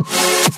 you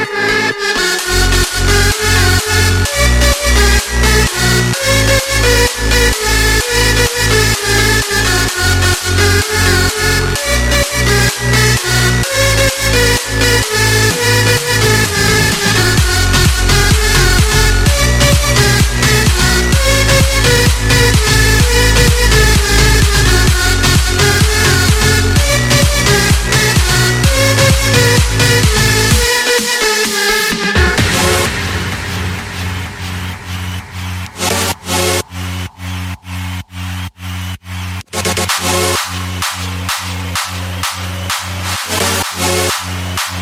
Thank you.